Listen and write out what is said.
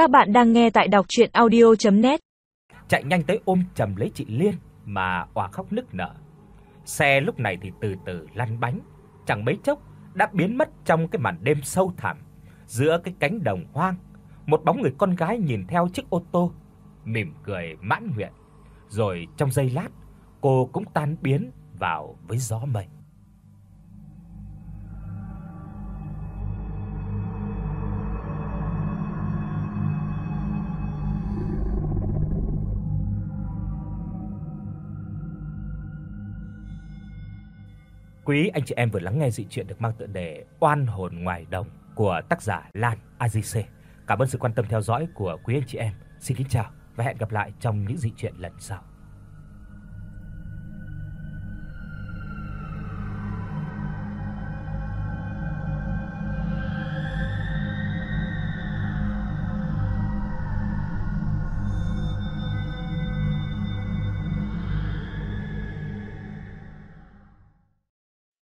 Các bạn đang nghe tại đọc audio net Chạy nhanh tới ôm chầm lấy chị Liên mà òa khóc nức nở. Xe lúc này thì từ từ lăn bánh, chẳng mấy chốc đã biến mất trong cái màn đêm sâu thẳm giữa cái cánh đồng hoang. Một bóng người con gái nhìn theo chiếc ô tô, mỉm cười mãn nguyện. Rồi trong giây lát, cô cũng tan biến vào với gió mây. Quý anh chị em vừa lắng nghe dị truyện được mang tựa đề Oan hồn ngoài đồng của tác giả Lan AJC. Cảm ơn sự quan tâm theo dõi của quý anh chị em. Xin kính chào và hẹn gặp lại trong những dị truyện lần sau.